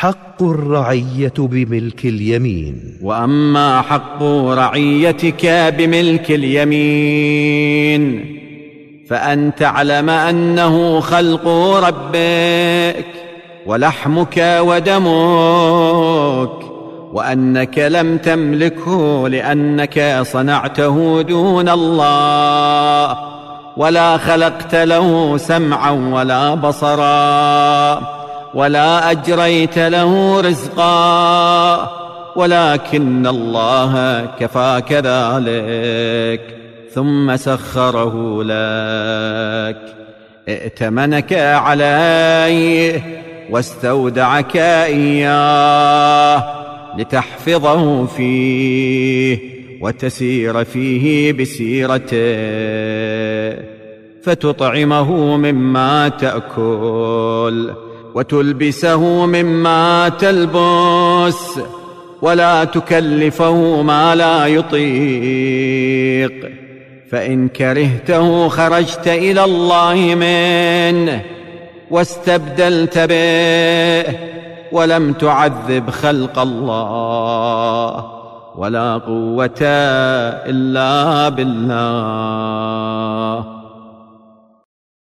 حق الرعية بملك اليمين. وأما حق رعيتك بملك اليمين فأن تعلم أنه خلق ربك ولحمك ودمك وأنك لم تملكه لأنك صنعته دون الله ولا خلقت له سمعا ولا بصرا. ولا أجريت له رزقا ولكن الله كفاك ذلك ثم سخره لك. ائتمنك عليه واستودعك إياه لتحفظه فيه وتسير فيه بسيرته فتطعمه مما تأكل. وتلبسه مما تلبس ولا تكلفه ما لا يطيق. فإن كرهته خرجت إلى الله منه واستبدلت به ولم تعذب خلق الله ولا قوة إلا بالله.